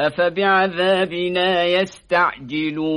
أفبعذابنا يستعجلون